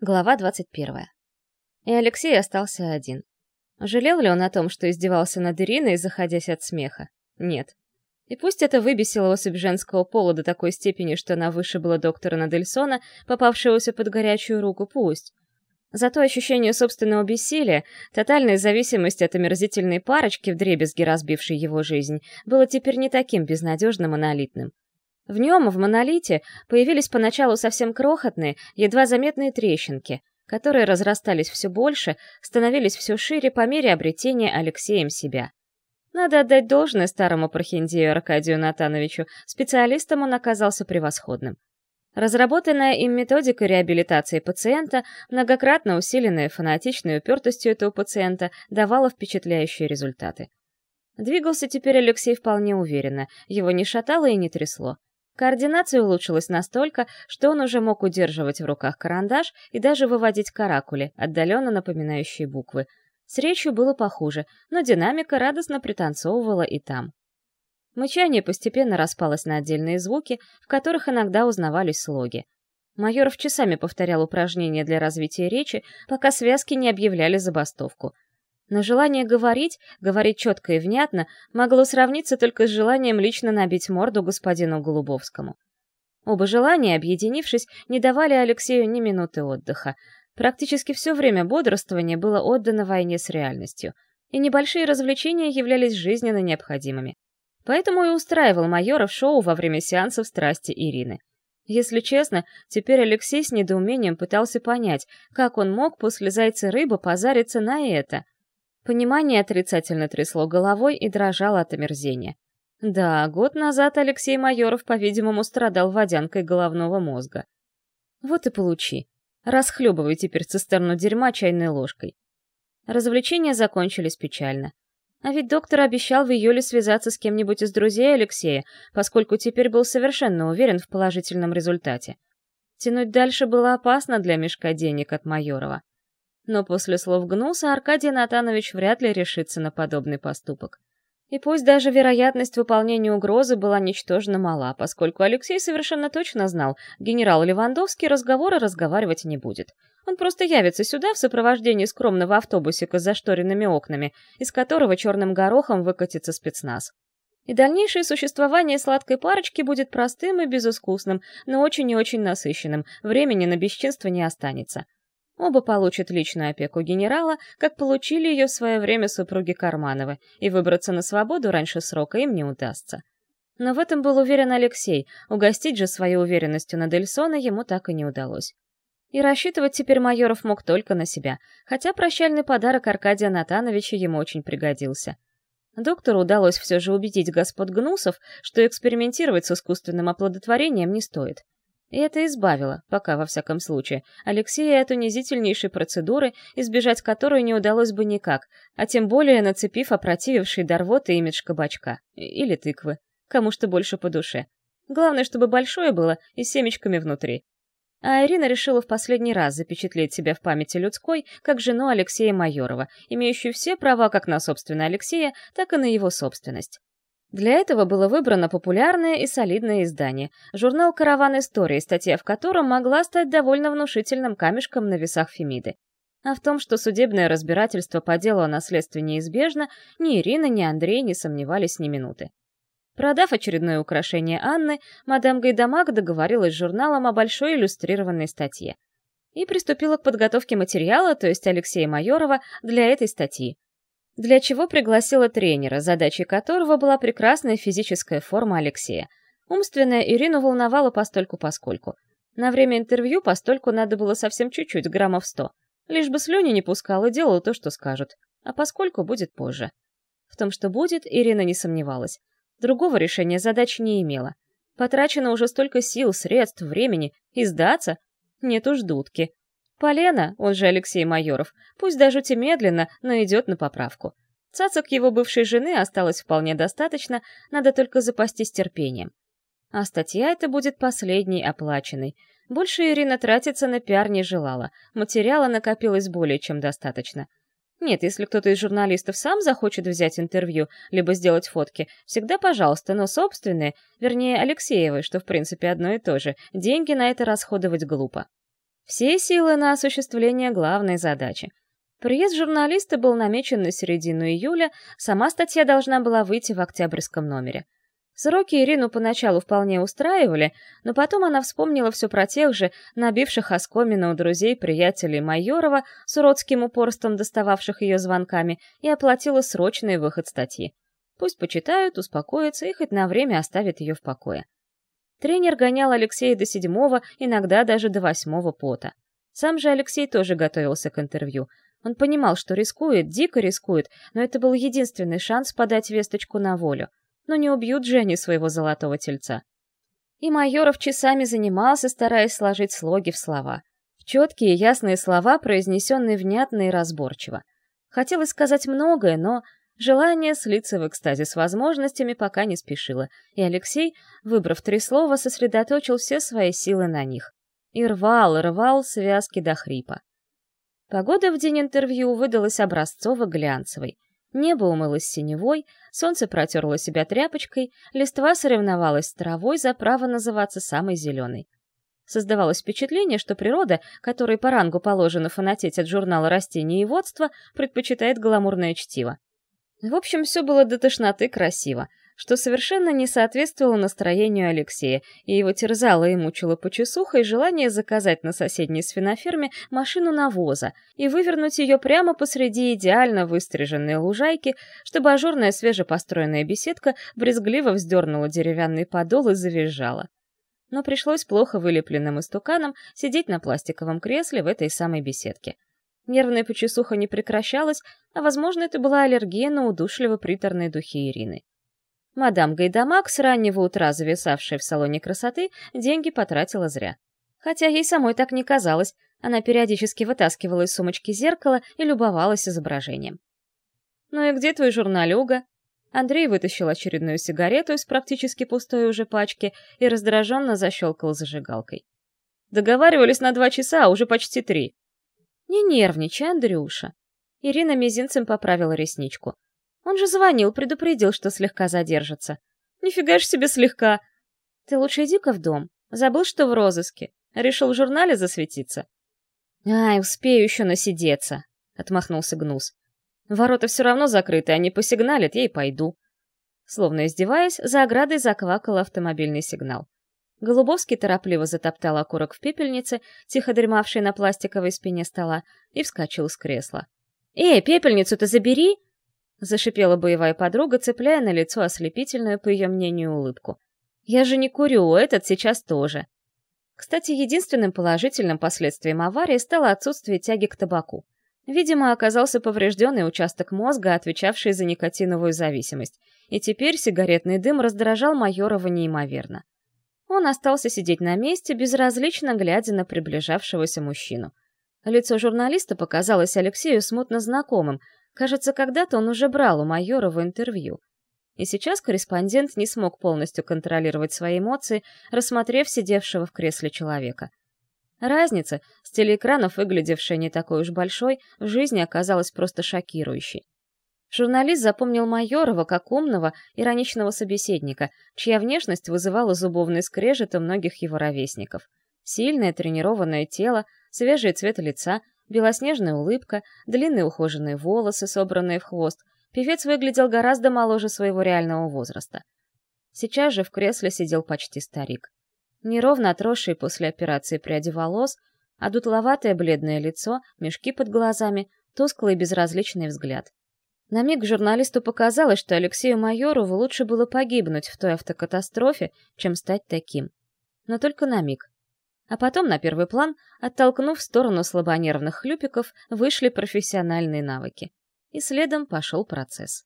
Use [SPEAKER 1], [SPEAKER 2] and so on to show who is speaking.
[SPEAKER 1] Глава 21. И Алексей остался один. Жалел ли он о том, что издевался над Ириной, заходясь от смеха? Нет. И пусть это выбесило особь женского пола до такой степени, что она вышибла доктора Надельсона, попавшегося под горячую руку, пусть. Зато ощущение собственного бессилия, тотальная зависимость от омерзительной парочки, вдребезги разбившей его жизнь, было теперь не таким безнадежным монолитным. В нем, в монолите, появились поначалу совсем крохотные, едва заметные трещинки, которые разрастались все больше, становились все шире по мере обретения Алексеем себя. Надо отдать должное старому прохиндею Аркадию Натановичу, специалистом он оказался превосходным. Разработанная им методика реабилитации пациента, многократно усиленная фанатичной упертостью этого пациента, давала впечатляющие результаты. Двигался теперь Алексей вполне уверенно, его не шатало и не трясло. Координация улучшилась настолько, что он уже мог удерживать в руках карандаш и даже выводить каракули, отдаленно напоминающие буквы. С речью было похуже, но динамика радостно пританцовывала и там. Мычание постепенно распалось на отдельные звуки, в которых иногда узнавались слоги. Майоров часами повторял упражнения для развития речи, пока связки не объявляли забастовку — но желание говорить, говорить четко и внятно, могло сравниться только с желанием лично набить морду господину Голубовскому. Оба желания, объединившись, не давали Алексею ни минуты отдыха. Практически все время бодрствования было отдано войне с реальностью, и небольшие развлечения являлись жизненно необходимыми. Поэтому и устраивал майоров шоу во время сеансов страсти Ирины. Если честно, теперь Алексей с недоумением пытался понять, как он мог после «Зайца рыбы» позариться на это — Понимание отрицательно трясло головой и дрожало от омерзения. Да, год назад Алексей Майоров, по-видимому, страдал водянкой головного мозга. Вот и получи. Расхлебывай теперь цистерну дерьма чайной ложкой. Развлечения закончились печально. А ведь доктор обещал в июле связаться с кем-нибудь из друзей Алексея, поскольку теперь был совершенно уверен в положительном результате. Тянуть дальше было опасно для мешка денег от Майорова но после слов Гнуса Аркадий Натанович вряд ли решится на подобный поступок. И пусть даже вероятность выполнения угрозы была ничтожно мала, поскольку Алексей совершенно точно знал, генерал Левандовский разговоры разговаривать не будет. Он просто явится сюда в сопровождении скромного автобусика с зашторенными окнами, из которого черным горохом выкатится спецназ. И дальнейшее существование сладкой парочки будет простым и безыскусным, но очень и очень насыщенным, времени на бесчинство не останется. Оба получат личную опеку генерала, как получили ее в свое время супруги Кармановы, и выбраться на свободу раньше срока им не удастся. Но в этом был уверен Алексей, угостить же своей уверенностью на Дельсона ему так и не удалось. И рассчитывать теперь Майоров мог только на себя, хотя прощальный подарок Аркадия Натановича ему очень пригодился. Доктору удалось все же убедить господ Гнусов, что экспериментировать с искусственным оплодотворением не стоит. И это избавило, пока во всяком случае, Алексея от унизительнейшей процедуры, избежать которой не удалось бы никак, а тем более нацепив опротививший до рвоты имидж кабачка. Или тыквы. Кому что больше по душе. Главное, чтобы большое было и с семечками внутри. А Ирина решила в последний раз запечатлеть себя в памяти людской, как жену Алексея Майорова, имеющую все права как на собственное Алексея, так и на его собственность. Для этого было выбрано популярное и солидное издание, журнал «Караван истории», статья в котором могла стать довольно внушительным камешком на весах Фемиды. А в том, что судебное разбирательство по делу о наследстве неизбежно, ни Ирина, ни Андрей не сомневались ни минуты. Продав очередное украшение Анны, мадам Гайдамак договорилась с журналом о большой иллюстрированной статье. И приступила к подготовке материала, то есть Алексея Майорова, для этой статьи для чего пригласила тренера, задачей которого была прекрасная физическая форма Алексея. Умственная Ирину волновала постольку-поскольку. На время интервью постольку надо было совсем чуть-чуть, граммов сто. Лишь бы слюни не пускал и делал то, что скажут. А поскольку будет позже. В том, что будет, Ирина не сомневалась. Другого решения задач не имела. Потрачено уже столько сил, средств, времени. И сдаться? Нет уж дудки. Полена, он же Алексей Майоров, пусть даже те медленно, но идет на поправку. Цацок его бывшей жены осталось вполне достаточно, надо только запастись терпением. А статья эта будет последней оплаченной. Больше Ирина тратиться на пиар не желала, материала накопилось более чем достаточно. Нет, если кто-то из журналистов сам захочет взять интервью, либо сделать фотки, всегда пожалуйста, но собственные, вернее, Алексеевы, что в принципе одно и то же, деньги на это расходовать глупо. Все силы на осуществление главной задачи. Приезд журналиста был намечен на середину июля, сама статья должна была выйти в октябрьском номере. Сроки Ирину поначалу вполне устраивали, но потом она вспомнила все про тех же, набивших оскомину у друзей-приятелей Майорова, с уродским упорством достававших ее звонками, и оплатила срочный выход статьи. Пусть почитают, успокоятся и хоть на время оставят ее в покое. Тренер гонял Алексея до седьмого, иногда даже до восьмого пота. Сам же Алексей тоже готовился к интервью. Он понимал, что рискует, дико рискует, но это был единственный шанс подать весточку на волю но не убьют же они своего золотого тельца. И Майоров часами занимался, стараясь сложить слоги в слова. В четкие, ясные слова, произнесенные внятно и разборчиво. Хотелось сказать многое, но желание слиться в экстазе с возможностями пока не спешило, и Алексей, выбрав три слова, сосредоточил все свои силы на них. И рвал, рвал связки до хрипа. Погода в день интервью выдалась образцово-глянцевой. Небо умылось синевой, солнце протерло себя тряпочкой, листва соревновалась с травой за право называться самой зеленой. Создавалось впечатление, что природа, которой по рангу положено фанатеть от журнала «Растениеводство», предпочитает гламурное чтиво. В общем, все было до тошноты красиво, что совершенно не соответствовало настроению Алексея, и его терзало и мучило почесуха и желание заказать на соседней свиноферме машину навоза и вывернуть ее прямо посреди идеально выстриженной лужайки, чтобы ажурная свежепостроенная беседка брезгливо вздернула деревянный подол и завизжала. Но пришлось плохо вылепленным истуканом сидеть на пластиковом кресле в этой самой беседке. Нервная почесуха не прекращалась, а, возможно, это была аллергия на удушливо-приторные духи Ирины. Мадам Гайдамак, с раннего утра зависавшая в салоне красоты, деньги потратила зря. Хотя ей самой так не казалось, она периодически вытаскивала из сумочки зеркало и любовалась изображением. «Ну и где твой журналюга?» Андрей вытащил очередную сигарету из практически пустой уже пачки и раздраженно защелкал зажигалкой. «Договаривались на два часа, а уже почти три». «Не нервничай, Андрюша». Ирина мизинцем поправила ресничку. Он же звонил, предупредил, что слегка задержится. Нифига ж себе слегка. Ты лучше иди-ка в дом. Забыл, что в розыске. Решил в журнале засветиться. Ай, успею еще насидеться, отмахнулся Гнус. Ворота все равно закрыты, они посигналят, я и пойду. Словно издеваясь, за оградой заквакал автомобильный сигнал. Голубовский торопливо затоптал окурок в пепельнице, тихо дремавшей на пластиковой спине стола, и вскочил с кресла. «Эй, пепельницу-то забери!» — зашипела боевая подруга, цепляя на лицо ослепительную, по ее мнению, улыбку. «Я же не курю, этот сейчас тоже». Кстати, единственным положительным последствием аварии стало отсутствие тяги к табаку. Видимо, оказался поврежденный участок мозга, отвечавший за никотиновую зависимость, и теперь сигаретный дым раздражал Майорова неимоверно. Он остался сидеть на месте, безразлично глядя на приближавшегося мужчину. Лицо журналиста показалось Алексею смутно знакомым, Кажется, когда-то он уже брал у Майорова интервью. И сейчас корреспондент не смог полностью контролировать свои эмоции, рассмотрев сидевшего в кресле человека. Разница, с телеэкранов выглядевшая не такой уж большой, в жизни оказалась просто шокирующей. Журналист запомнил Майорова как умного, ироничного собеседника, чья внешность вызывала зубовный скрежет у многих его ровесников. Сильное тренированное тело, свежий цвет лица, белоснежная улыбка, длинные ухоженные волосы, собранные в хвост. Певец выглядел гораздо моложе своего реального возраста. Сейчас же в кресле сидел почти старик. Неровно отросшие после операции пряди волос, а дутловатое бледное лицо, мешки под глазами, тусклый безразличный взгляд. На миг журналисту показалось, что Алексею Майорову лучше было погибнуть в той автокатастрофе, чем стать таким. Но только на миг. А потом на первый план, оттолкнув в сторону слабонервных хлюпиков, вышли профессиональные навыки. И следом пошел процесс.